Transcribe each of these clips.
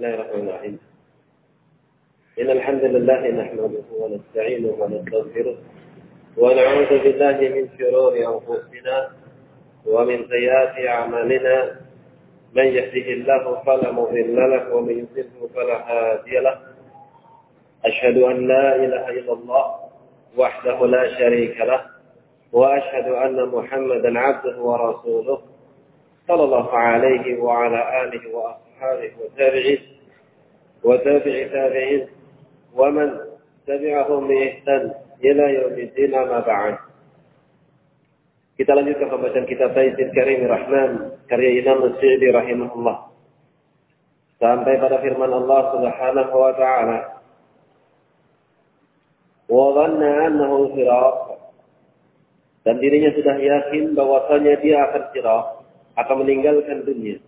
الله الرحمن الرحيم. إن الحمد لله نحمده ونستعينه ونستغفره ونعوذ بالله من شرور أنفسنا ومن سيئات أعمالنا. من يهده الله فلا مضل له ومن يضلله فلا هادي له. أشهد أن لا إله إلا الله وحده لا شريك له وأشهد أن محمدا عبده ورسوله صلى الله عليه وعلى آله وأصحابه وتابعين وتابع تابعين ومن تبعهم بإحسان إلى يوم الدين ما بعد Kita lanjutkan pembacaan kitab Taisir Karim Rahman karya Imam Musyidi rahimahullah. Sampai pada firman Allah Subhanahu wa taala. Wa dhanna annahu firaq. Dan dirinya sudah yakin bahwasanya dia akan firaq, akan meninggalkan dunia.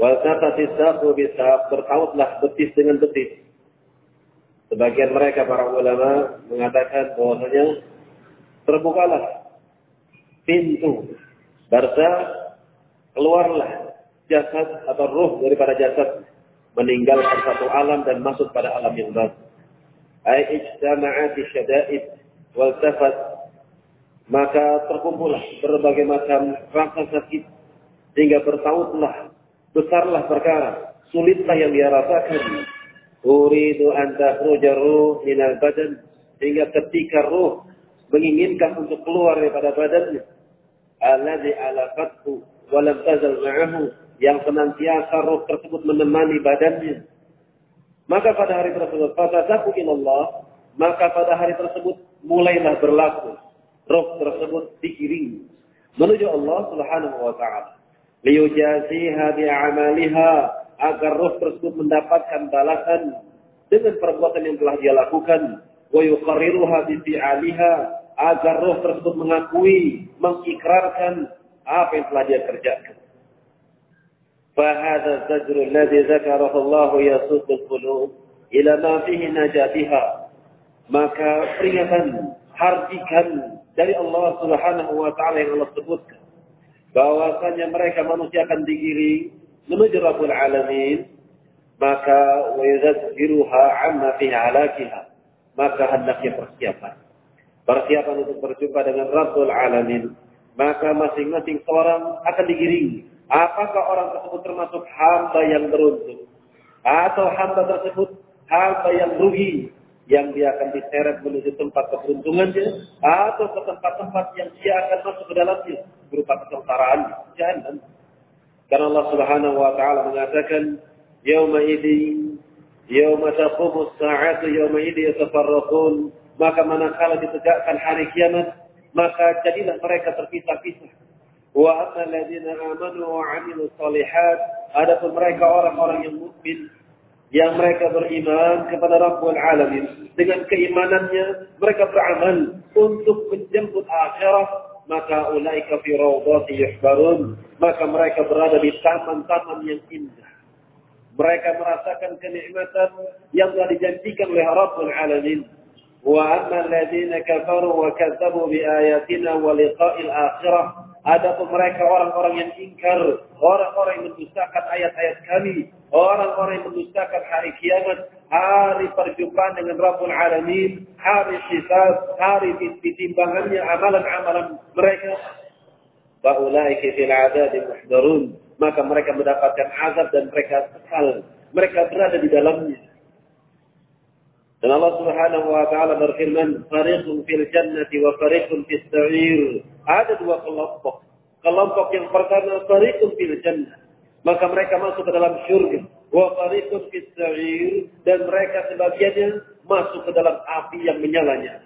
Wa taqati saqu bisaq bertautlah betis dengan betis. Sebagian mereka para ulama mengatakan bahwasanya terbukalah pintu barza keluarlah jasad atau ruh daripada jasad meninggalkan satu alam dan masuk pada alam yang baru. Ai ijtama'at syada'id wal tafat maka terkumpullah berbagai macam rasa sakit sehingga bertautlah besarlah perkara sulitlah yang dia rasakan uridu an takhruja ruh minal badan sehingga ketika ruh menginginkan untuk keluar daripada badannya. Alladhi alafathu walam tazal ma'ahu yang senantiasa roh tersebut menemani badannya. Maka pada hari tersebut, fatadaku ilallah, maka pada hari tersebut mulailah berlaku. Roh tersebut dikiring menuju Allah Subhanahu wa taala Liyujaziha bi'amaliha agar roh tersebut mendapatkan balasan dengan perbuatan yang telah dia lakukan wa yuqarriruha bi fi'aliha agar roh tersebut mengakui, mengikrarkan apa yang telah dia kerjakan. فهذا الزجر الذي ذكره الله يسوق القلوب إلى ما فيه نجاتها maka peringatan hardikan dari Allah Subhanahu wa taala yang Allah sebutkan bahwasanya mereka manusia akan digiring menuju Rabbul Alamin maka wa yuzakkiruha amma fi halakiha maka hendaknya persiapan. Persiapan untuk berjumpa dengan Rabbul Alamin. Maka masing-masing seorang akan digiring apakah orang tersebut termasuk hamba yang beruntung? Atau hamba tersebut hamba yang rugi? Yang dia akan diseret menuju tempat keberuntungannya? Atau ke tempat-tempat yang dia akan masuk ke dalamnya berupa kesengsaraan jahanam. Karena Allah Subhanahu wa taala mengatakan yauma idin yauma taqumu as-sa'atu yauma idin yatafarraqun maka manakala ditegakkan hari kiamat maka jadilah mereka terpisah-pisah. Wa amma alladziina aamanu wa 'amilus shalihat adapun mereka orang-orang yang mukmin yang mereka beriman kepada Rabbul Alamin. Dengan keimanannya, mereka beramal untuk menjemput akhirat, maka ulaika fi rawdati yuhbarun. Maka mereka berada di taman-taman yang indah. Mereka merasakan kenikmatan yang telah dijanjikan oleh Rabbul Alamin. Wa amma alladziina kafaru wa kazzabu bi ayatina wa liqa'il akhirah Adapun mereka orang-orang yang ingkar, orang-orang yang mendustakan ayat-ayat kami, orang-orang yang mendustakan hari kiamat, hari perjumpaan dengan Rabbul Alamin, hari hisab, hari ditimbangannya amalan-amalan mereka. Baulaika fil adad muhdarun. Maka mereka mendapatkan azab dan mereka kekal. Mereka berada di dalamnya. Dan Allah Subhanahu wa taala berfirman, "Fariqun fil jannati wa fariqun fis sa'ir." Ada dua kelompok. Kelompok yang pertama fariqun fil jannah. Maka mereka masuk ke dalam syurga. Wa fariqun fis dan mereka sebagiannya masuk ke dalam api yang menyalanya.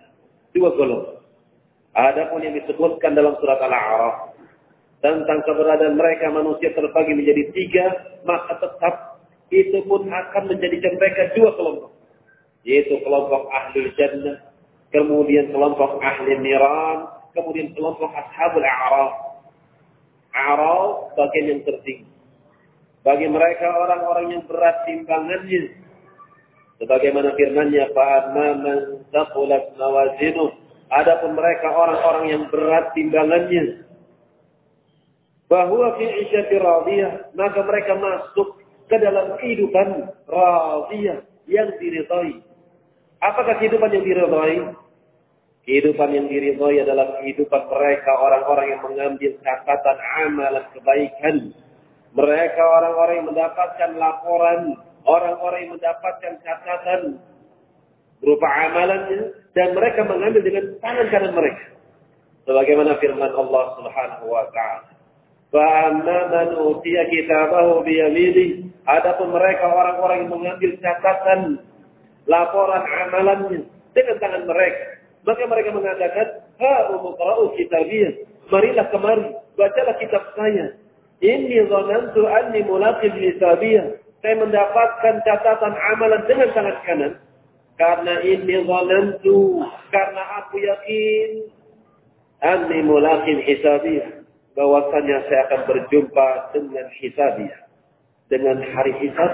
Dua kelompok. Adapun yang disebutkan dalam surat Al-A'raf tentang keberadaan mereka manusia terbagi menjadi tiga, maka tetap itu pun akan menjadikan mereka dua kelompok yaitu kelompok ahli jannah, kemudian kelompok ahli niran, kemudian kelompok ashabul a'raf. A'raf bagian yang tertinggi. Bagi mereka orang-orang yang berat timbangannya. Sebagaimana firman-Nya, "Fa'amma man thaqulat mawazinuh." Adapun mereka orang-orang yang berat timbangannya. Bahwa fi isyati radiyah, maka mereka masuk ke ke dalam kehidupan radiyah yang diridhai. Apakah kehidupan yang diridhai? Kehidupan yang diridhai adalah kehidupan mereka orang-orang yang mengambil catatan amalan kebaikan. Mereka orang-orang yang mendapatkan laporan, orang-orang yang mendapatkan catatan berupa amalannya dan mereka mengambil dengan tangan kanan mereka. Sebagaimana firman Allah Subhanahu wa taala. Fa'amma man utiya kitabahu biyamini. Adapun mereka orang-orang yang mengambil catatan laporan amalannya dengan tangan mereka. Maka mereka mengatakan, Ha kitabiyah. Marilah kemari, bacalah kitab saya. Ini zonantu anni mulaqib hisabiyah. Saya mendapatkan catatan amalan dengan tangan kanan. Karena ini zonantu. Karena aku yakin. Anni mulaqib hisabiyah. Bahwasanya saya akan berjumpa dengan hisabiyah. Dengan hari hisab.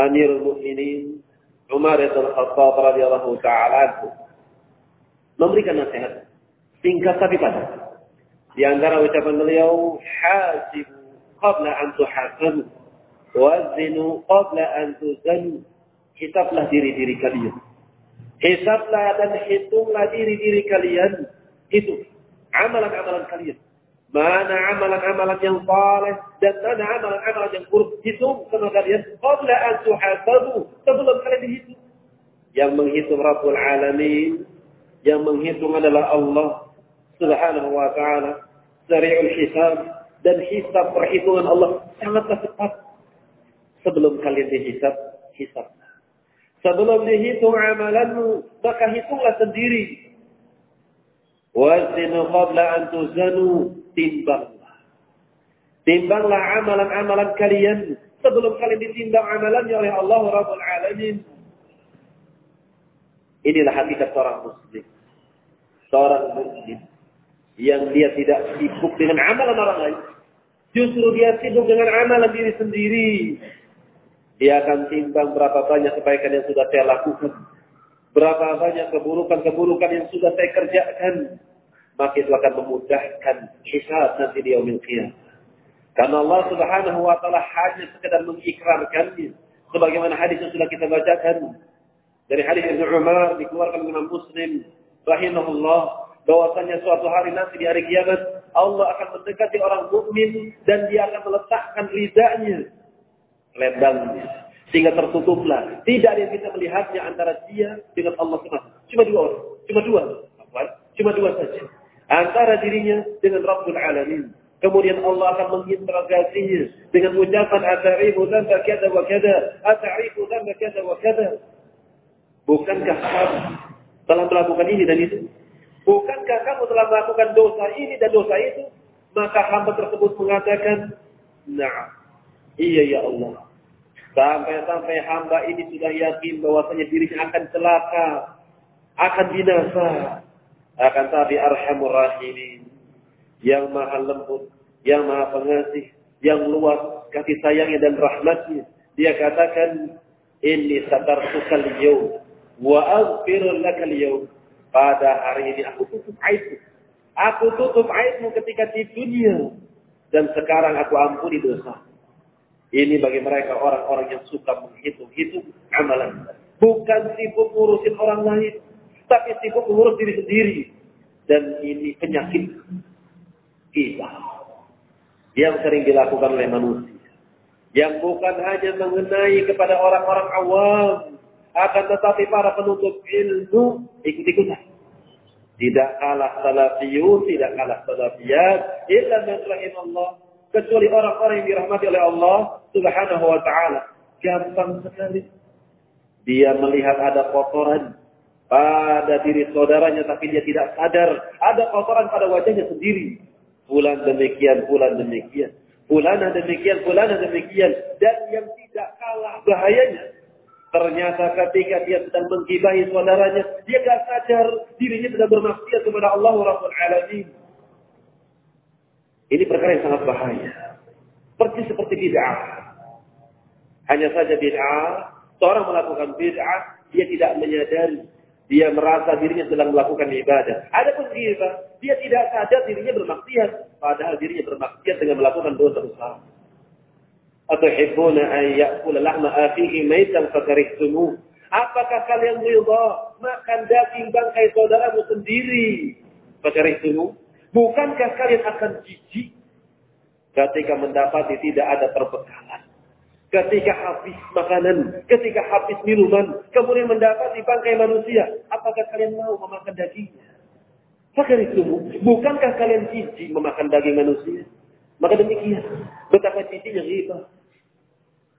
Amirul Mu'minin Umar bin Khattab radhiyallahu taala memberikan nasihat singkat tapi padat. Di antara ucapan beliau, hasibu qabla an tuhasabu wazinu qabla an tuzanu. Hisablah diri-diri kalian. Hisablah dan hitunglah diri-diri kalian. Itu amalan-amalan kalian. Mana amalan-amalan yang saleh dan mana amalan-amalan yang buruk. Hitung sama kalian. Qabla an tuhasabu. Sebelum kalian dihitung. Yang menghitung Rabbul Alamin. Yang menghitung adalah Allah Subhanahu wa ta'ala. Sari'ul hisab. Dan hisab perhitungan Allah sangatlah cepat. Sebelum kalian dihisab, hisab. Sebelum dihitung amalanmu, maka hitunglah sendiri. Wazinu qabla an tuzanu timbanglah. Timbanglah amalan-amalan kalian sebelum kalian ditimbang amalannya oleh Allah Rabbul Alamin. Inilah hakikat seorang muslim. Seorang muslim yang dia tidak sibuk dengan amalan orang lain. Justru dia sibuk dengan amalan diri sendiri. Dia akan timbang berapa banyak kebaikan yang sudah saya lakukan. Berapa banyak keburukan-keburukan yang sudah saya kerjakan maka itu akan memudahkan hisab nanti di yaumil. Karena Allah Subhanahu wa taala hanya sekedar mengikrarkannya sebagaimana hadis yang sudah kita bacakan dari hadis Ibnu Umar dikeluarkan oleh Muslim rahimahullah bahwasanya suatu hari nanti di hari kiamat Allah akan mendekati orang mukmin dan dia akan meletakkan lidahnya ledangnya sehingga tertutuplah tidak ada yang bisa melihatnya antara dia dengan Allah Subhanahu cuma dua orang cuma dua cuma dua saja antara dirinya dengan Rabbul Alamin. Kemudian Allah akan menginterogasinya dengan ucapan ata'rifu dzamba kada wa kada, ata'rifu dzamba kada wa kada. Bukankah kamu telah melakukan ini dan itu? Bukankah kamu telah melakukan dosa ini dan dosa itu? Maka hamba tersebut mengatakan, Nah, iya ya Allah. Sampai-sampai hamba ini sudah yakin bahwasanya dirinya akan celaka, akan binasa. Akan tapi arhamur rahimin. Yang maha lembut, yang maha pengasih, yang luas kasih sayangnya dan rahmatnya. Dia katakan, Inni satartukal yawm wa aghfirul lakal yawm. Pada hari ini aku tutup aibmu. Aku tutup aibmu ketika di dunia. Dan sekarang aku ampuni dosa. Ini bagi mereka orang-orang yang suka menghitung-hitung amalan. Bukan sibuk ngurusin orang lain tapi sibuk mengurus diri sendiri. Dan ini penyakit kita yang sering dilakukan oleh manusia. Yang bukan hanya mengenai kepada orang-orang awam, akan tetapi para penuntut ilmu ikut-ikutan. Tidak kalah salafiyun, tidak kalah salafiyat, illa man Allah. Kecuali orang-orang yang dirahmati oleh Allah subhanahu wa ta'ala. Gampang sekali. Dia melihat ada kotoran pada diri saudaranya tapi dia tidak sadar ada kotoran pada wajahnya sendiri. Bulan demikian, bulan demikian. Bulana demikian, bulana demikian. Dan yang tidak kalah bahayanya. Ternyata ketika dia sedang menggibahi saudaranya, dia tidak sadar dirinya sedang bermaksiat kepada Allah Rabbul Alamin. Ini perkara yang sangat bahaya. Persis seperti bid'ah. Hanya saja bid'ah, seorang melakukan bid'ah, dia tidak menyadari dia merasa dirinya sedang melakukan ibadah. Ada pun dia tidak sadar dirinya bermaksiat. Padahal dirinya bermaksiat dengan melakukan dosa besar. Atuhibbuna an ya'kula lahma akhihi maitan fakarihtumuh. Apakah kalian ridha makan daging bangkai saudaramu sendiri? Fakarihtumuh. Bukankah kalian akan jijik ketika mendapati tidak ada perbekalan? Ketika habis makanan, ketika habis minuman, kemudian mendapati bangkai manusia, apakah kalian mau memakan dagingnya? Maka itu, bukankah kalian jijik memakan daging manusia? Maka demikian, betapa jijiknya riba.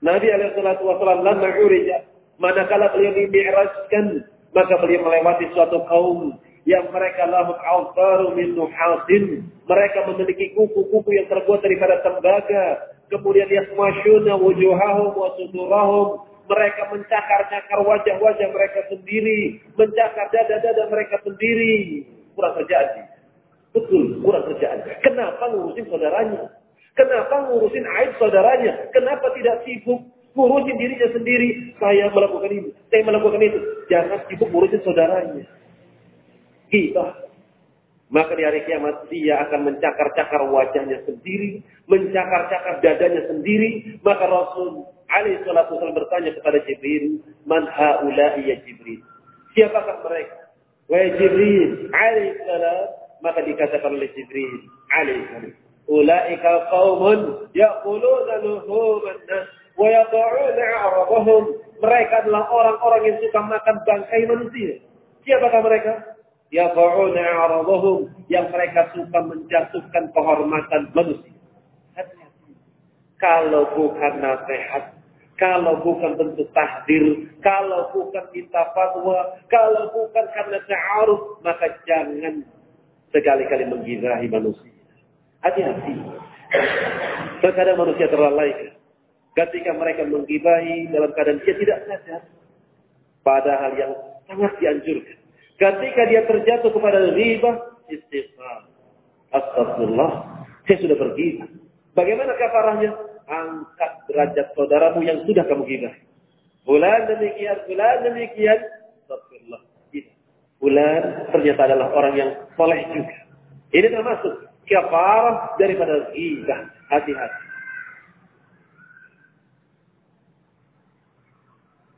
Nabi alaihissalatu wassalam lama urija, manakala beliau dimi'rajkan, maka beliau melewati suatu kaum yang mereka lahum awtaru min nuhasin. Mereka memiliki kuku-kuku yang terbuat daripada tembaga kemudian yasmasyuna wujuhahum wa sudurahum mereka mencakar-cakar wajah-wajah mereka sendiri, mencakar dada-dada mereka sendiri. Kurang kerjaan. Betul, kurang kerjaan. Kenapa ngurusin saudaranya? Kenapa ngurusin aib saudaranya? Kenapa tidak sibuk ngurusin dirinya sendiri? Saya melakukan ini, saya melakukan itu. Jangan sibuk ngurusin saudaranya. Kita maka di hari kiamat dia akan mencakar-cakar wajahnya sendiri, mencakar-cakar dadanya sendiri. Maka Rasul Ali salatu wasallam bertanya kepada Jibril, "Man haula'i ya Jibril?" Siapakah mereka? Wahai Jibril, Ali salam, maka dikatakan oleh Jibril, Ali salam, "Ulaika qaumun ya'kuluna luhuman nas wa yata'una 'arabahum." Mereka adalah orang-orang yang suka makan bangkai manusia. Siapakah mereka? yad'una a'radahum yang mereka suka menjatuhkan kehormatan manusia. Kalau bukan nasihat, kalau bukan bentuk tahdir, kalau bukan minta fatwa, kalau bukan karena ta'aruf, maka jangan sekali-kali menggirahi manusia. Hati-hati. Terkadang manusia terlalaikan. Ketika mereka menggibahi dalam keadaan dia tidak sadar. Padahal yang sangat dianjurkan Ketika dia terjatuh kepada ghibah, istighfar. Astagfirullah, saya sudah berghibah. Bagaimana kafarahnya? Angkat derajat saudaramu yang sudah kamu ghibah. Bulan demikian, bulan demikian. Astagfirullah. Bulan ternyata adalah orang yang soleh juga. Ini termasuk kafarah daripada ghibah. Hati-hati.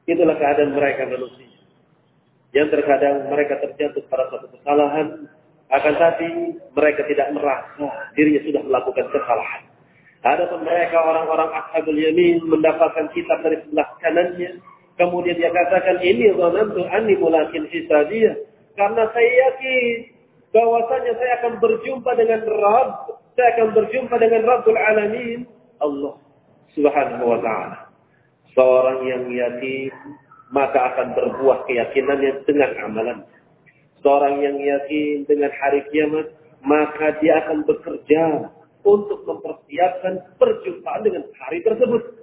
Itulah keadaan mereka manusia yang terkadang mereka terjatuh pada suatu kesalahan, akan tapi mereka tidak merasa dirinya sudah melakukan kesalahan. Ada pun mereka orang-orang ashabul yamin mendapatkan kitab dari sebelah kanannya, kemudian dia katakan ini zanantu anni mulakin hisabiyah karena saya yakin bahwasanya saya akan berjumpa dengan Rabb, saya akan berjumpa dengan Rabbul Alamin, Allah Subhanahu wa taala. Seorang yang yakin maka akan berbuah keyakinannya dengan amalan. Seorang yang yakin dengan hari kiamat, maka dia akan bekerja untuk mempersiapkan perjumpaan dengan hari tersebut.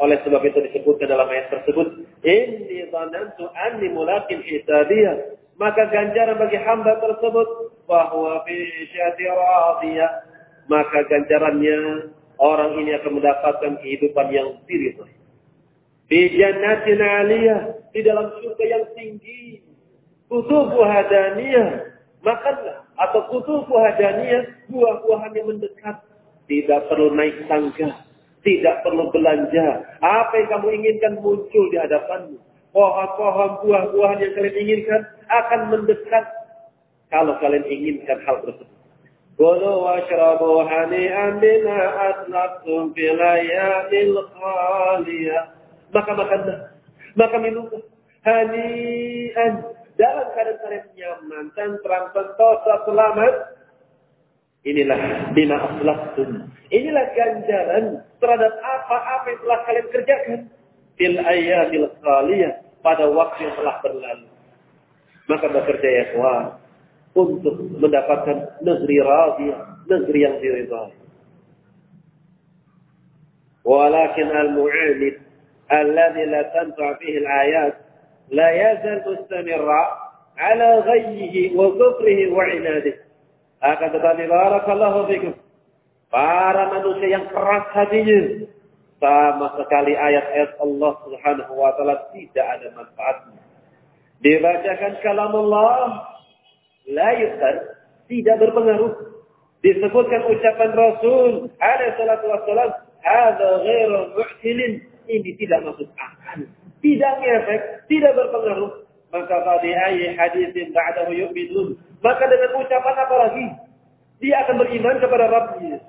Oleh sebab itu disebutkan dalam ayat tersebut, Inni zanantu anni mulakin hisabiyah. Maka ganjaran bagi hamba tersebut, bahwa radiyah. Maka ganjarannya, orang ini akan mendapatkan kehidupan yang spiritual. Di jannatin aliyah. Di dalam surga yang tinggi. Kutubu hadaniyah. Makanlah. Atau kutubu hadaniyah. Buah-buahan yang mendekat. Tidak perlu naik tangga. Tidak perlu belanja. Apa yang kamu inginkan muncul di hadapanmu. Pohon-pohon buah-buahan yang kalian inginkan akan mendekat. Kalau kalian inginkan hal tersebut. Kulu washrabu hani'an bina aslaftum fil ayamil khaliyah maka makanlah, maka minumlah. Hanian dalam keadaan kalian nyaman, tentram, sentosa, selamat. Inilah bina aslaftum. Inilah ganjaran terhadap apa-apa yang telah kalian kerjakan. Fil ayyamil khaliyah. Pada waktu yang telah berlalu. Maka bekerja ya kuat. Untuk mendapatkan negeri radiyah. Negeri yang diridhai. Walakin al-mu'anid الذي لا تنفع فيه الآيات لا يزال مستمرا على غيه وكفره وعناده akan tetapi barakallahu fikum para manusia yang keras hatinya sama sekali ayat-ayat Allah Subhanahu wa taala tidak ada manfaatnya dibacakan kalam Allah la tidak berpengaruh disebutkan ucapan Rasul alaihi salatu wassalam Ada ghairu mu'tilin. Ini tidak masuk akal. Tidak efek, tidak berpengaruh. Maka tadi ayat hadisin ba'dahu yu'minun. Maka dengan ucapan apa lagi? Dia akan beriman kepada Rabbnya.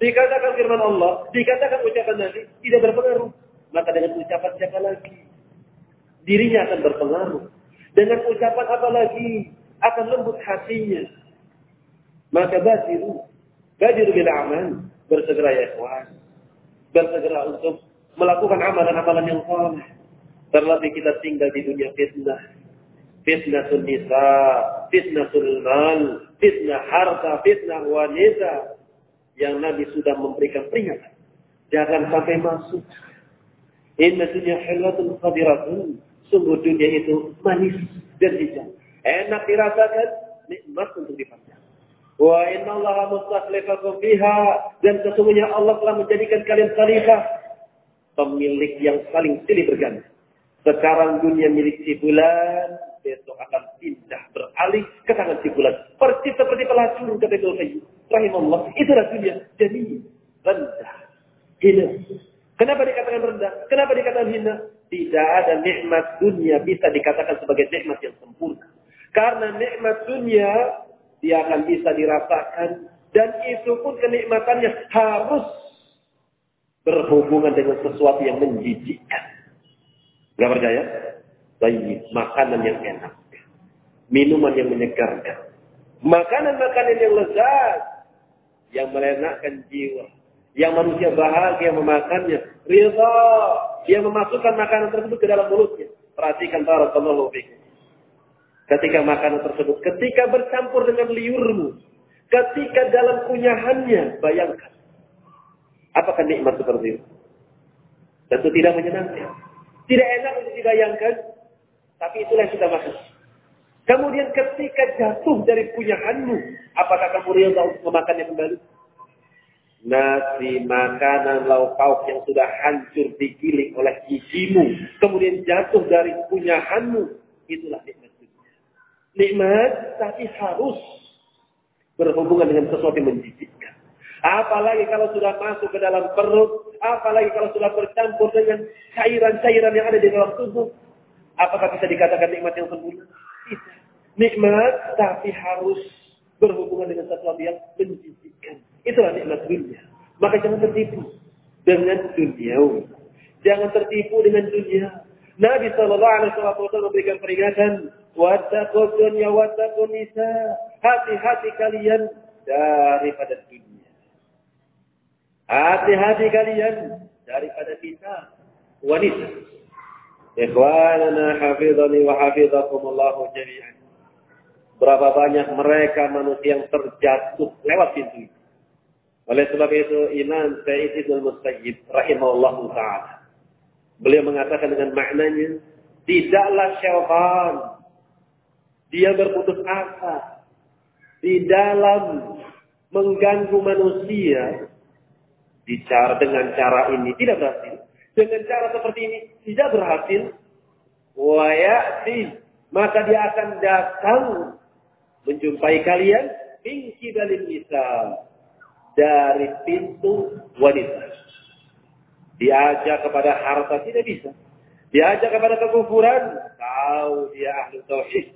Dikatakan firman Allah, dikatakan ucapan Nabi, tidak berpengaruh. Maka dengan ucapan siapa lagi? Dirinya akan berpengaruh. Dengan ucapan apa lagi? Akan lembut hatinya. Maka badiru. Badiru bil amal. Bersegera ya ikhwan. Bersegera untuk melakukan amalan-amalan yang saleh. Terlebih kita tinggal di dunia fitnah. Fitnah nisa, fitnah mal, fitnah harta, fitnah wanita. Yang Nabi sudah memberikan peringatan. Jangan sampai masuk. Inna dunia hilatun khadiratun. Sungguh dunia itu manis dan hijau. Enak dirasakan, nikmat untuk dipandang. Wa inna Allah mustakhlifakum biha. Dan sesungguhnya Allah telah menjadikan kalian khalifah. Pemilik yang saling silih berganti. Sekarang dunia milik si bulan. Besok akan pindah beralih ke tangan si bulan. Persis seperti pelacur kata Ibnu Qayyim. Rahimahullah. Itulah dunia. Jadi rendah. Hina. Kenapa dikatakan rendah? Kenapa dikatakan hina? Tidak ada nikmat dunia bisa dikatakan sebagai nikmat yang sempurna. Karena nikmat dunia dia akan bisa dirasakan dan itu pun kenikmatannya harus berhubungan dengan sesuatu yang menjijikkan. Gak percaya? Baik, makanan yang enak, minuman yang menyegarkan, makanan-makanan yang lezat, yang melenakkan jiwa, yang manusia bahagia memakannya, ridha, dia memasukkan makanan tersebut ke dalam mulutnya. Perhatikan barakallahu fikum. Ketika makanan tersebut, ketika bercampur dengan liurmu, ketika dalam kunyahannya, bayangkan. Apakah nikmat seperti itu? Tentu tidak menyenangkan. Tidak enak untuk dibayangkan, tapi itulah yang sudah masuk. Kemudian ketika jatuh dari kunyahanmu, apakah kamu rela untuk memakannya kembali? Nasi, makanan, lauk pauk yang sudah hancur digiling oleh gigimu, kemudian jatuh dari kunyahanmu, itulah nikmat nikmat, tapi harus berhubungan dengan sesuatu yang menjijikkan. Apalagi kalau sudah masuk ke dalam perut, apalagi kalau sudah bercampur dengan cairan-cairan yang ada di dalam tubuh, apakah bisa dikatakan nikmat yang sempurna? Tidak. Nikmat, tapi harus berhubungan dengan sesuatu yang menjijikkan. Itulah nikmat dunia. Maka jangan tertipu dengan dunia. Jangan tertipu dengan dunia. Nabi Shallallahu Alaihi Wasallam memberikan peringatan, wattaqu dunya wattaqu nisa. Hati-hati kalian daripada dunia. Hati-hati kalian daripada nisa wanita. Ikhwanana hafizani wa hafizakumullahu jami'an. Berapa banyak mereka manusia yang terjatuh lewat pintu itu. Oleh sebab itu Imam Sayyid Ibn Mustayyib rahimahullah ta'ala Beliau mengatakan dengan maknanya, tidaklah syaitan dia berputus asa di dalam mengganggu manusia bicara dengan cara ini tidak berhasil. Dengan cara seperti ini tidak berhasil. Wayati maka dia akan datang menjumpai kalian mingki dalil nisa dari pintu wanita. Diajak kepada harta tidak bisa. Diajak kepada kekufuran, tahu dia ahli tauhid.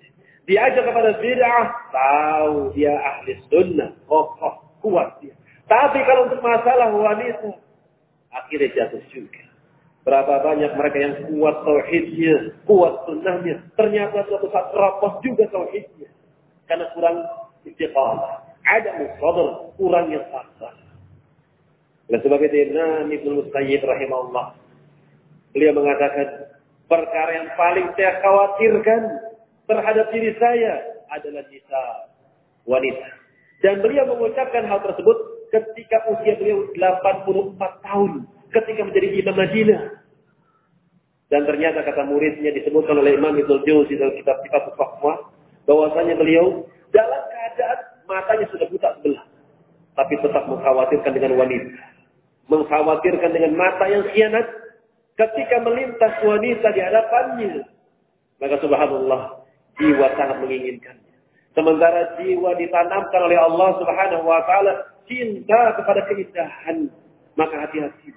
Diajak kepada bid'ah, tahu dia ahli sunnah, kokoh, kuat dia. Tapi kalau untuk masalah wanita, akhirnya jatuh juga. Berapa banyak mereka yang kuat tauhidnya, kuat sunnahnya. Ternyata suatu saat rapuh juga tauhidnya. Karena kurang istiqamah. Ada musadar, kurangnya sabar. Sebab itu Imam Ibn Musayyib rahimahullah. Beliau mengatakan, perkara yang paling saya khawatirkan terhadap diri saya adalah nisa wanita. Dan beliau mengucapkan hal tersebut ketika usia beliau 84 tahun. Ketika menjadi imam Madinah. Dan ternyata kata muridnya disebutkan oleh Imam Ibn Jauzi dalam kitab Sifat Fakwa. bahwasanya beliau dalam keadaan matanya sudah buta sebelah. Tapi tetap mengkhawatirkan dengan wanita mengkhawatirkan dengan mata yang khianat ketika melintas wanita di hadapannya. Maka subhanallah, jiwa sangat menginginkannya. Sementara jiwa ditanamkan oleh Allah subhanahu wa ta'ala cinta kepada keindahan. Maka hati-hati.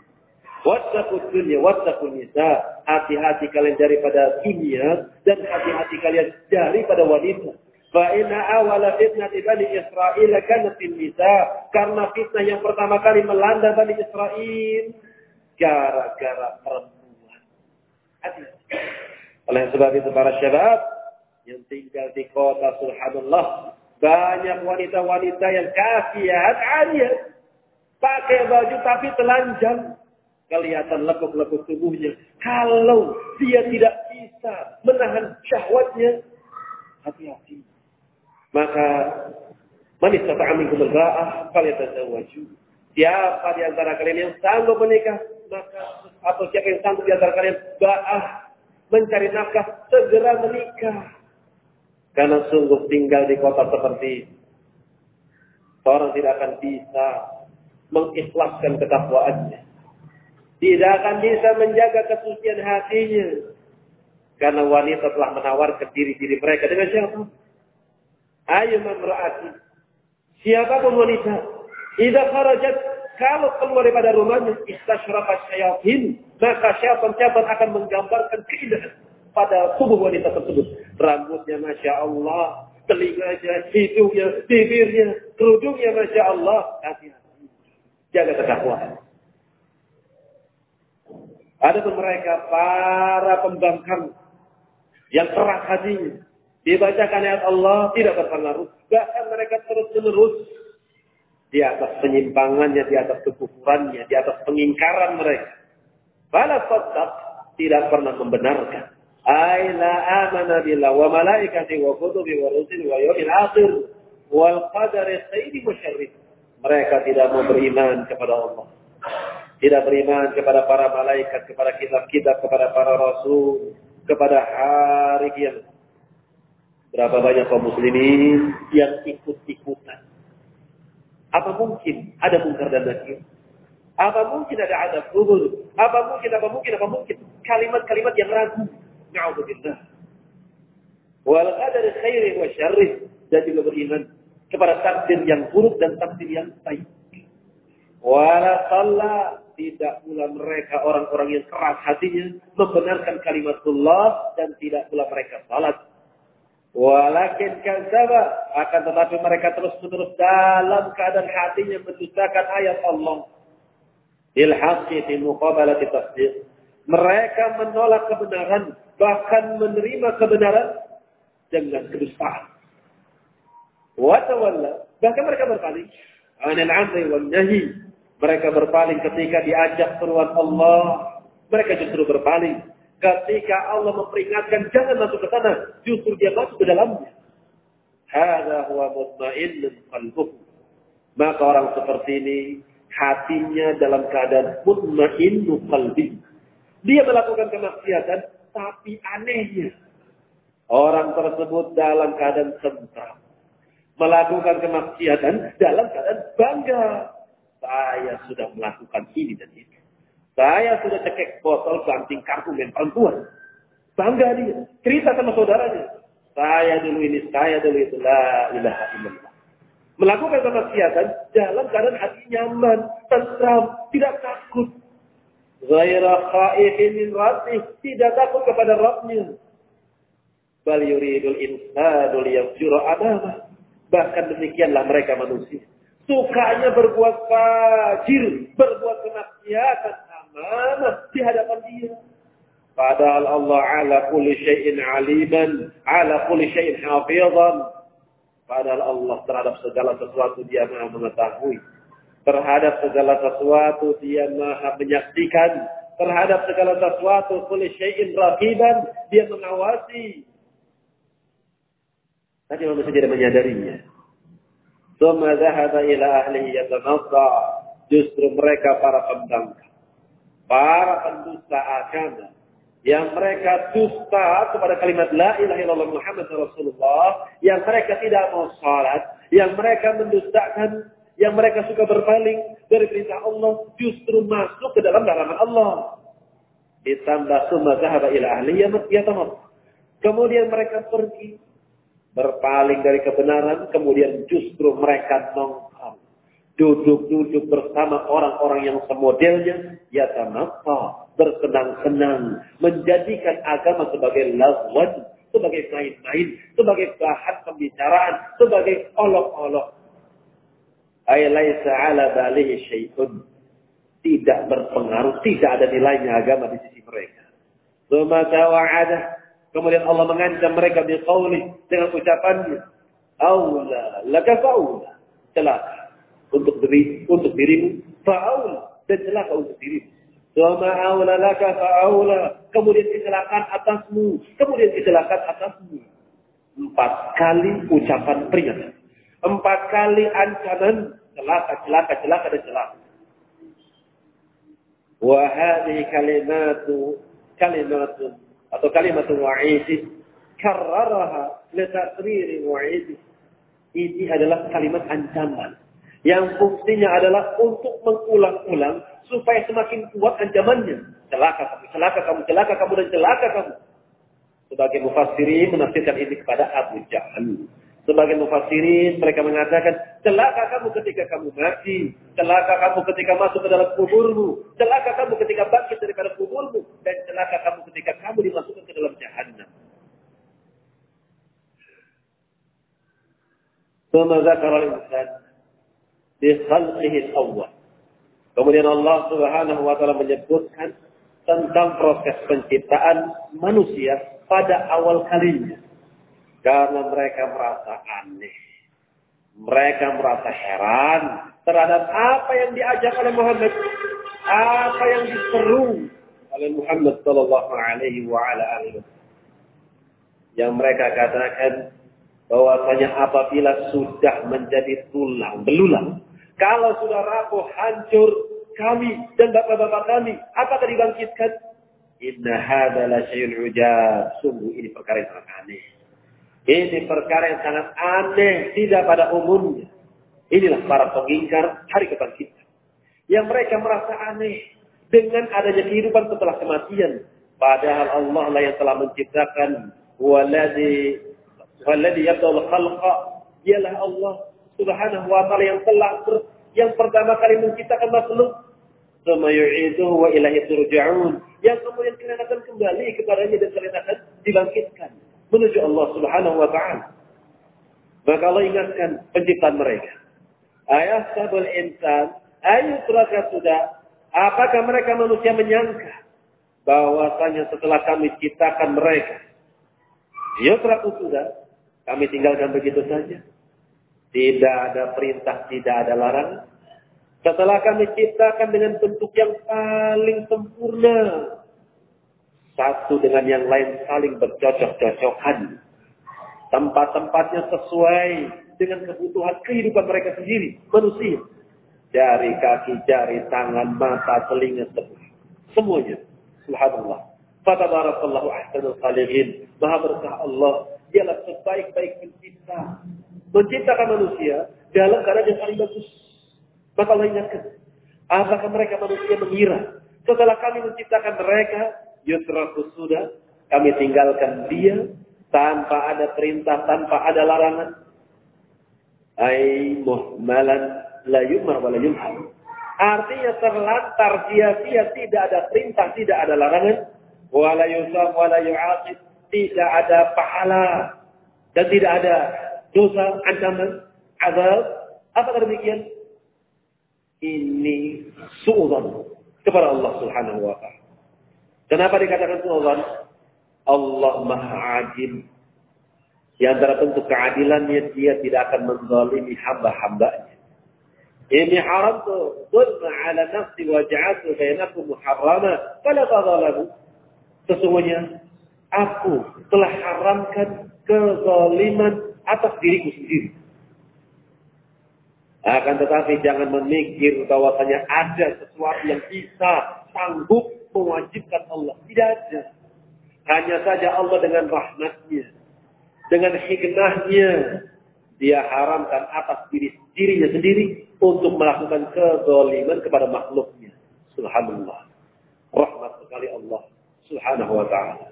Wattaqud dunya wattaqun nisa. Hati-hati kalian daripada dunia dan hati-hati kalian daripada wanita. Fa inna awala fitnati Bani Israel kanat nisa. Karena fitnah yang pertama kali melanda Bani Israel gara-gara perempuan. Oleh sebab itu para syabab yang tinggal di kota Subhanallah banyak wanita-wanita yang kafiat aliyah pakai baju tapi telanjang kelihatan lekuk-lekuk tubuhnya. Kalau dia tidak bisa menahan syahwatnya, hati-hati. Maka manis istata'a minkum al-ba'ah falyatazawwaju. Siapa di antara kalian yang sanggup menikah, maka atau siapa yang sanggup di antara kalian ba'ah mencari nafkah, segera menikah. Karena sungguh tinggal di kota seperti seorang tidak akan bisa mengikhlaskan ketakwaannya tidak akan bisa menjaga kesucian hatinya. Karena wanita telah menawarkan diri-diri mereka dengan siapa? Ayo memperhati. Siapa pun wanita. Idza kharajat kalau keluar daripada rumahnya istashrafa syayatin maka syaitan-syaitan akan menggambarkan keindahan pada tubuh wanita tersebut. Rambutnya Masya Allah, telinganya, hidungnya, bibirnya, kerudungnya Masya Allah. Hati-hati. Jaga ketakwaan. Ada pun mereka para pembangkang yang keras hatinya. Dibacakan ayat Allah tidak terpengaruh. Bahkan mereka terus menerus di atas penyimpangannya, di atas kekufurannya, di atas pengingkaran mereka. Bala tetap tidak pernah membenarkan. Aila amana billah wa malaikati wa kutubi wa rusuli wa yawmil akhir wal qadari syarri. Mereka tidak mau beriman kepada Allah tidak beriman kepada para malaikat, kepada kitab-kitab, kepada para rasul, kepada hari kiamat. Berapa banyak kaum muslimin yang ikut-ikutan. Apa mungkin ada mungkar dan nakir? Apa mungkin ada adab kubur? Apa mungkin, apa mungkin, apa mungkin? Kalimat-kalimat yang ragu. Na'udzubillah. Wal qadar khairi wa syarri. Dan juga beriman kepada takdir yang buruk dan takdir yang baik. Wala tidak pula mereka orang-orang yang keras hatinya membenarkan kalimatullah dan tidak pula mereka salat. Walakin kadzaba akan tetapi mereka terus-menerus dalam keadaan hatinya mendustakan ayat Allah. Bil haqqi fi muqabalati tasdiq. Mereka menolak kebenaran bahkan menerima kebenaran dengan kedustaan. Wa tawalla bahkan mereka berpaling anil amri wan nahi mereka berpaling ketika diajak seruan Allah. Mereka justru berpaling. Ketika Allah memperingatkan jangan masuk ke sana, justru dia masuk ke dalamnya. Hada huwa mutmainnun qalbuhu. Maka orang seperti ini hatinya dalam keadaan mutmainnu qalbi. Dia melakukan kemaksiatan tapi anehnya orang tersebut dalam keadaan tentram. Melakukan kemaksiatan dalam keadaan bangga. Saya sudah melakukan ini dan itu. Saya sudah cekek botol banting kartu main perempuan. Bangga dia. Cerita sama saudaranya. Saya dulu ini, saya dulu itu. La ilaha illallah. Melakukan kemaksiatan dalam keadaan hati nyaman, tentram, tidak takut. Ghaira khaifin min rabbih, tidak takut kepada Rabbnya. Bal yuridul insanu liyafjura amamah. Bahkan demikianlah mereka manusia sukanya berbuat fajir, berbuat kemaksiatan amanah di hadapan dia. Padahal Allah ala kulli syai'in aliman, ala kulli syai'in hafizan. Padahal Allah terhadap segala sesuatu dia maha mengetahui. Terhadap segala sesuatu dia maha menyaksikan. Terhadap segala sesuatu kulli syai'in raqiban, dia mengawasi. Tapi manusia tidak menyadarinya. Thumma zahada ila ahlihi. Justru mereka para pembangka. Para pendusta agama. Yang mereka dusta kepada kalimat La ilaha illallah Muhammad Rasulullah. Yang mereka tidak mau salat. Yang mereka mendustakan. Yang mereka suka berpaling dari perintah Allah. Justru masuk ke dalam larangan Allah. Ditambah summa zahada ila ahlihi yatanadda. Kemudian mereka pergi berpaling dari kebenaran, kemudian justru mereka nongkrong. duduk-duduk bersama orang-orang yang semodelnya, ya tanapa, bersenang-senang, menjadikan agama sebagai lazwan, sebagai main-main, sebagai bahan pembicaraan, sebagai olok-olok. Aylaisa ala balihi syai'un. Tidak berpengaruh, tidak ada nilainya agama di sisi mereka. Semata wa'adah. Kemudian Allah mengancam mereka biqauli dengan ucapannya. Aula laka fa'ula. Celaka untuk diri untuk dirimu fa'aula dan celaka untuk dirimu. Wa ma'aula laka fa'aula. Kemudian kecelakaan atasmu. Kemudian kecelakaan atasmu. Empat kali ucapan peringatan. Empat kali ancaman celaka, celaka, celaka dan celaka. Wa hadhihi kalimatu kalimatun atau kalimat wa'id karraraha li taqrir wa'id. Ini adalah kalimat ancaman yang fungsinya adalah untuk mengulang-ulang supaya semakin kuat ancamannya. Celaka kamu, celaka kamu, celaka kamu, dan celaka kamu. Sebagai mufassirin menafsirkan ini kepada Abu Jahal. Sebagian mufassirin mereka mengatakan celaka kamu ketika kamu mati, celaka kamu ketika masuk ke dalam kuburmu, celaka kamu ketika bangkit daripada kuburmu, dan celaka kamu ketika kamu dimasukkan ke dalam Jahannam. Thumma zakara al-insan bi khalqihi. Kemudian Allah Subhanahu wa taala menyebutkan tentang proses penciptaan manusia pada awal kalinya. Karena mereka merasa aneh. Mereka merasa heran terhadap apa yang diajak oleh Muhammad. Apa yang diseru oleh Muhammad sallallahu alaihi wa ala Yang mereka katakan bahwasanya apabila sudah menjadi tulang belulang kalau sudah rapuh, hancur kami dan bapak-bapak kami, apakah dibangkitkan? Inna hadza la syai'un ujab. Sungguh ini perkara yang aneh. Ini perkara yang sangat aneh, tidak pada umumnya. Inilah para pengingkar hari kebangkitan. Yang mereka merasa aneh dengan adanya kehidupan setelah kematian. Padahal Allah lah yang telah menciptakan waladhi waladhi yabdul khalqa. Dialah Allah Subhanahu wa taala yang telah ber, yang pertama kali menciptakan makhluk sama yu'iduhu wa ilahi turja'un yang kemudian kalian akan kembali kepadanya dan kalian akan dibangkitkan menuju Allah Subhanahu wa taala. Maka Allah ingatkan penciptaan mereka. Ayah sabul insan ayu teraka sudah apakah mereka manusia menyangka bahwasanya setelah kami ciptakan mereka ya sudah kami tinggalkan begitu saja tidak ada perintah, tidak ada larangan. Setelah kami ciptakan dengan bentuk yang paling sempurna. Satu dengan yang lain saling bercocok-cocokan. Tempat-tempatnya sesuai dengan kebutuhan kehidupan mereka sendiri. Manusia. Dari kaki, jari, tangan, mata, telinga, semua. Semuanya. Subhanallah. Fatabarakallahu ahsanul khaliqin. Maha berkah Allah. Dialah sebaik-baik pencipta menciptakan manusia dalam keadaan yang paling bagus. Maka Allah ingatkan, apakah mereka manusia mengira setelah kami menciptakan mereka, yutraku sudah, kami tinggalkan dia tanpa ada perintah, tanpa ada larangan. Ay muhmalan la yumar wa la yumhal. Artinya terlantar sia-sia tidak ada perintah, tidak ada larangan. Wala yusam wala yu'aqib. Tidak ada pahala. Dan tidak ada dosa, ancaman, azab. Apakah demikian? Ini su'udzan kepada Allah Subhanahu wa taala. Kenapa dikatakan su'udzan? Allah Maha Adil. Di antara bentuk keadilannya dia tidak akan menzalimi hamba-hambanya. Ini haram tu zulma ala nafsi wa ja'atu bainakum muharrama fala tadzalamu. Sesungguhnya aku telah haramkan kezaliman atas diriku sendiri. Akan tetapi jangan memikir bahwasanya ada sesuatu yang bisa sanggup mewajibkan Allah. Tidak ada. Hanya saja Allah dengan rahmatnya. Dengan hikmahnya. Dia haramkan atas diri dirinya sendiri untuk melakukan kezaliman kepada makhluknya. Subhanallah. Rahmat sekali Allah subhanahu wa ta'ala.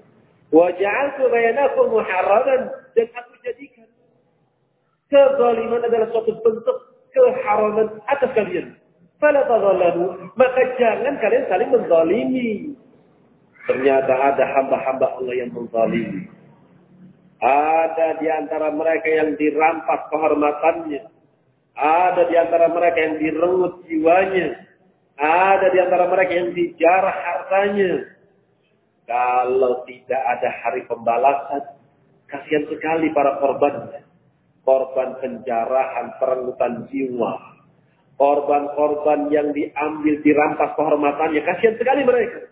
Wa ja'altu bayanakum muharraman. Dan aku jadikan Kezaliman adalah suatu bentuk keharaman atas kalian. Fala maka jangan kalian saling menzalimi. Ternyata ada hamba-hamba Allah yang menzalimi. Ada di antara mereka yang dirampas kehormatannya. Ada di antara mereka yang direnggut jiwanya. Ada di antara mereka yang dijarah hartanya. Kalau tidak ada hari pembalasan, kasihan sekali para korban. Korban penjarahan, perenggutan jiwa. Korban-korban yang diambil, dirampas kehormatannya. Kasihan sekali mereka.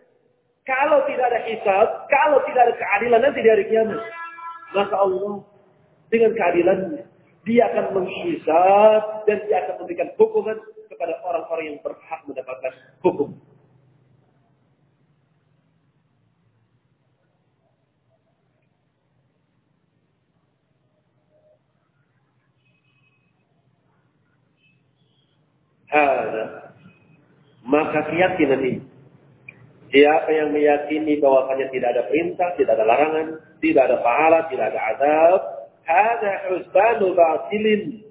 Kalau tidak ada hisab, kalau tidak ada keadilan nanti di hari kiamat. Maka Allah dengan keadilannya dia akan menghisab dan dia akan memberikan hukuman kepada orang-orang yang berhak mendapatkan hukum. Hada. Maka keyakinan ini. Siapa yang meyakini bahwasanya tidak ada perintah, tidak ada larangan, tidak ada pahala, tidak ada azab, ada husbanu batilin.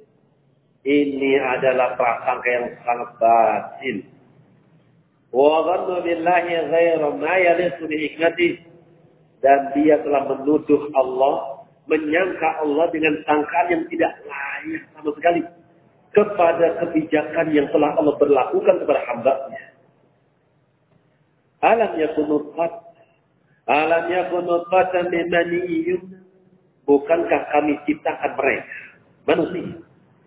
Ini adalah prasangka yang sangat batil. Wa billahi dan dia telah menuduh Allah, menyangka Allah dengan sangkaan yang tidak layak sama sekali kepada kebijakan yang telah Allah berlakukan kepada hamba-Nya. Alam yakun nutfat. Alam yakun nutfatan min maniyyun. Bukankah kami ciptakan mereka? Manusia.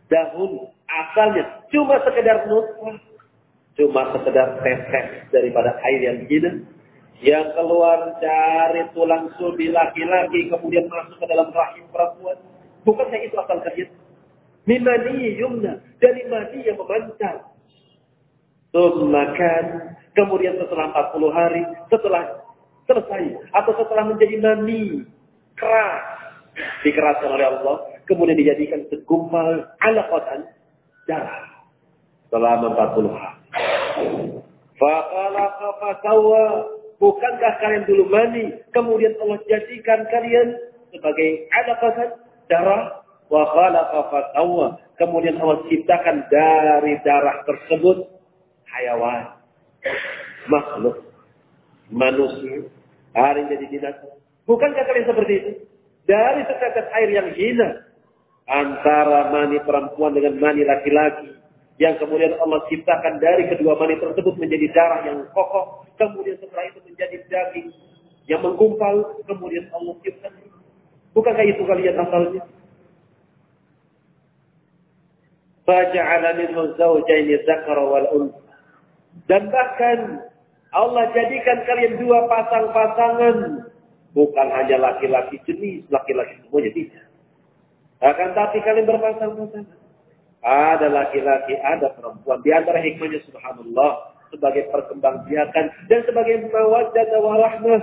Dahulu asalnya cuma sekedar nutfah. Cuma sekedar tetes daripada air yang begini. Yang keluar dari tulang sulbi laki-laki kemudian masuk ke dalam rahim perempuan. Bukankah itu asal kalian? Mimani yumna. Dari mani yang memancar. Makan. Kemudian setelah 40 hari. Setelah selesai. Atau setelah menjadi mani. Keras. Dikeraskan oleh Allah. Kemudian dijadikan segumpal alaqatan. Darah. Selama 40 hari. Faqalaqa fasawa. Bukankah kalian dulu mani? Kemudian Allah jadikan kalian sebagai alaqatan. Darah wa khalaqa. Kemudian Allah ciptakan dari darah tersebut hayawan, makhluk, manusia, hari jadi binatang. Bukankah kalian seperti itu? Dari setetes air yang hina antara mani perempuan dengan mani laki-laki yang kemudian Allah ciptakan dari kedua mani tersebut menjadi darah yang kokoh, kemudian setelah itu menjadi daging yang menggumpal, kemudian Allah ciptakan. Bukankah itu kalian asalnya? Faja'ala minhu dzakara wal. Dan bahkan Allah jadikan kalian dua pasang-pasangan. Bukan hanya laki-laki jenis, laki-laki semuanya tidak. Akan tapi kalian berpasang-pasangan. Ada laki-laki, ada perempuan. Di antara hikmahnya subhanallah. Sebagai perkembangbiakan dan sebagai mawaddah wa rahmah.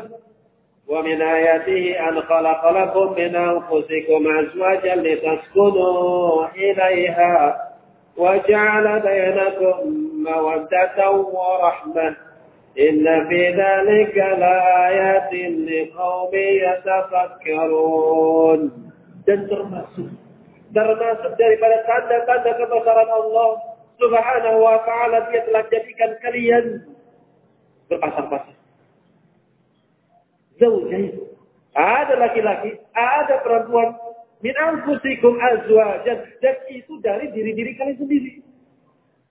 Wa min ayatihi an khalaqalakum min anfusikum azwajan litaskunu ilaiha. وجعل بينكم مودة ورحمة إن في ذلك لآيات لقوم يتفكرون dan termasuk termasuk daripada tanda-tanda kebesaran Allah Subhanahu wa taala dia telah jadikan kalian berpasang-pasang. Zaujain. Ada laki-laki, ada perempuan, Min anfusikum azwajan. Dan itu dari diri-diri kalian sendiri.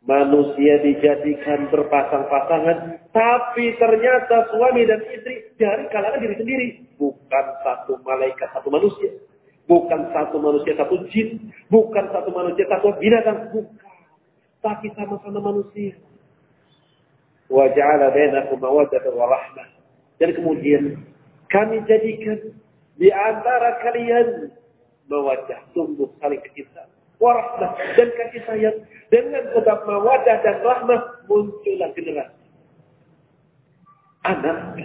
Manusia dijadikan berpasang-pasangan. Tapi ternyata suami dan istri dari kalangan diri sendiri. Bukan satu malaikat, satu manusia. Bukan satu manusia, satu jin. Bukan satu manusia, satu binatang. Bukan. Tapi sama-sama manusia. Wa ja'ala bainakum mawaddatan wa rahmah. Dan kemudian kami jadikan di antara kalian mawadah, tumbuh saling kecintaan. Warahmah dan kasih sayang. Dengan sebab mawadah dan rahmah muncullah generasi. Anak.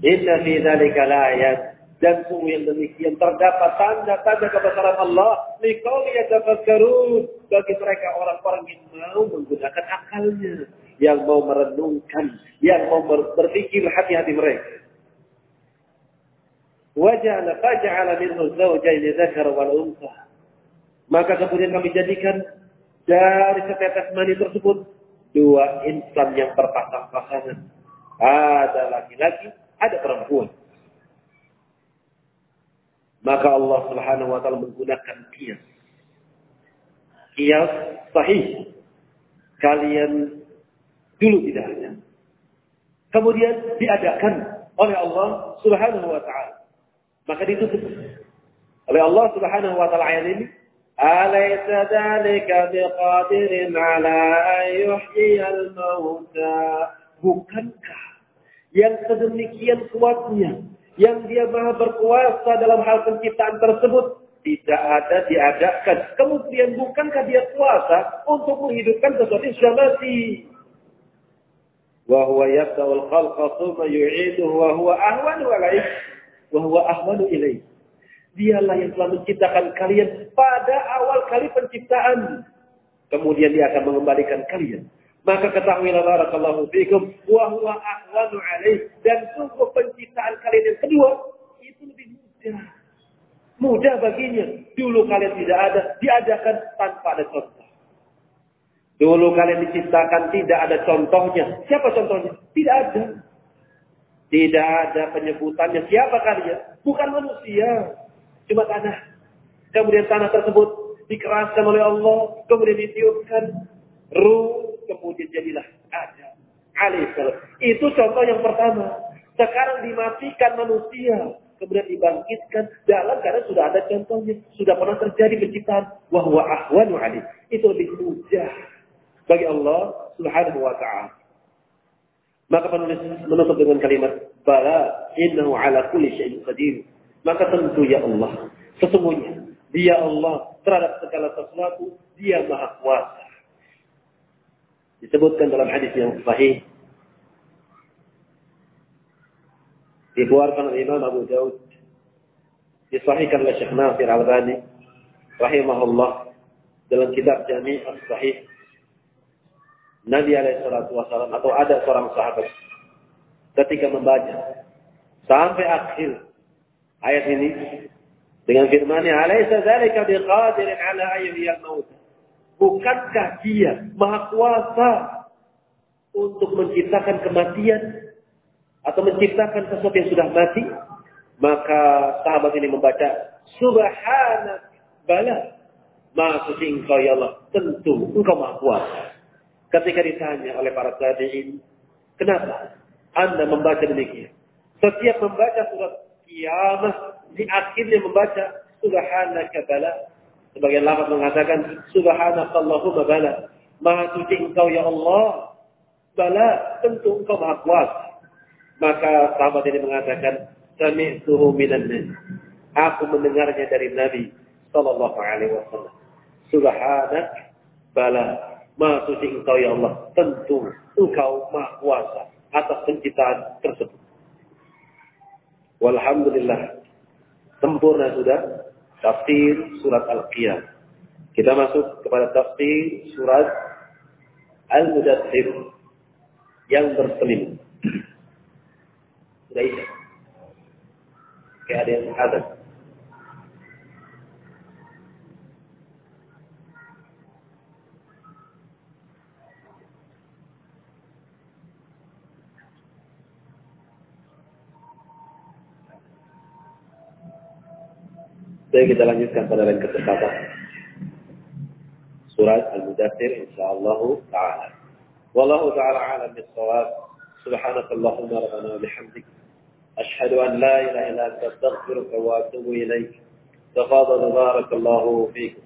Inna fi dzalika ayat dan sungguh yang demikian terdapat tanda-tanda kebesaran Allah liqaumi yatafakkarun bagi mereka orang-orang yang mau menggunakan akalnya yang mau merenungkan yang mau berpikir hati-hati mereka Waja'ala faja'ala minhu zawjaini dzakar wal unsa. Maka kemudian kami jadikan dari setetes mani tersebut dua insan yang berpasang-pasangan. Ada laki-laki, ada perempuan. Maka Allah Subhanahu wa taala menggunakan kias. Kias sahih. Kalian dulu tidak ada. Kemudian diadakan oleh Allah Subhanahu wa taala. Maka ditutup oleh Allah Subhanahu wa taala ayat ini Alaysa dhalika biqadirin ala an yuhyiyal mauta. Bukankah yang sedemikian kuatnya, yang dia maha berkuasa dalam hal penciptaan tersebut, tidak ada diadakan. Kemudian bukankah dia kuasa untuk menghidupkan sesuatu yang sudah mati? Wahyu huwa yabda'ul khalqa tsumma yu'iduhu wa huwa ahwanu. Wa huwa ahwanu ilaih. Dialah yang telah menciptakan kalian pada awal kali penciptaan. Kemudian dia akan mengembalikan kalian. Maka ketahuilah barakallahu fikum wa huwa ahwanu alaih dan sungguh penciptaan kalian yang kedua itu lebih mudah. Mudah baginya. Dulu kalian tidak ada, diadakan tanpa ada contoh. Dulu kalian diciptakan tidak ada contohnya. Siapa contohnya? Tidak ada. Tidak ada penyebutannya. Siapa kalian? Bukan manusia. Cuma tanah. Kemudian tanah tersebut dikeraskan oleh Allah. Kemudian ditiupkan ruh. Kemudian jadilah ada. Alaihissalam. Itu contoh yang pertama. Sekarang dimatikan manusia. Kemudian dibangkitkan dalam karena sudah ada contohnya. Sudah pernah terjadi penciptaan. Wahwa ahwanu alih. Itu lebih mudah. Bagi Allah subhanahu wa ta'ala. Maka penulis menutup dengan kalimat. Bala innahu ala kulli syai'in qadir. Maka tentu ya Allah, sesungguhnya dia Allah terhadap segala sesuatu, dia maha kuasa. Disebutkan dalam hadis yang sahih. Dikeluarkan oleh Imam Abu Daud. Disahihkan oleh Syekh Nasir Al-Bani. Rahimahullah. Dalam kitab Jami' As-Sahih. Nabi SAW atau ada seorang sahabat ketika membaca sampai akhir ayat ini dengan firman-Nya alaysa dzalika biqadirin ala ayyil maut. Bukankah dia maha kuasa untuk menciptakan kematian atau menciptakan sesuatu yang sudah mati? Maka sahabat ini membaca subhanak bala maha suci ya Allah tentu engkau maha kuasa ketika ditanya oleh para tabi'in kenapa anda membaca demikian? Setiap membaca surat kiamat di akhirnya membaca subhanaka bala. Sebagian lafaz mengatakan subhanaka Allahumma bala. Maha suci engkau ya Allah. Bala tentu engkau maha kuasa maka sahabat ini mengatakan sami'tuhu minan nas aku mendengarnya dari Nabi sallallahu alaihi wasallam. Subhanak bala maha suci engkau ya Allah tentu engkau maha kuasa atas penciptaan tersebut Walhamdulillah. Sempurna sudah tafsir surat Al-Qiyam. Kita masuk kepada tafsir surat Al-Mudathir yang berselim. Sudah. Kayak ada yang ada. Saya kita lanjutkan pada lain kesempatan. Surat Al-Mudathir insyaallah taala. Wallahu taala alam bis-shawab. سبحانك rabbana ربنا وبحمدك أشهد أن لا إله إلا أنت أستغفرك وأتوب إليك تفاضل بارك الله فيكم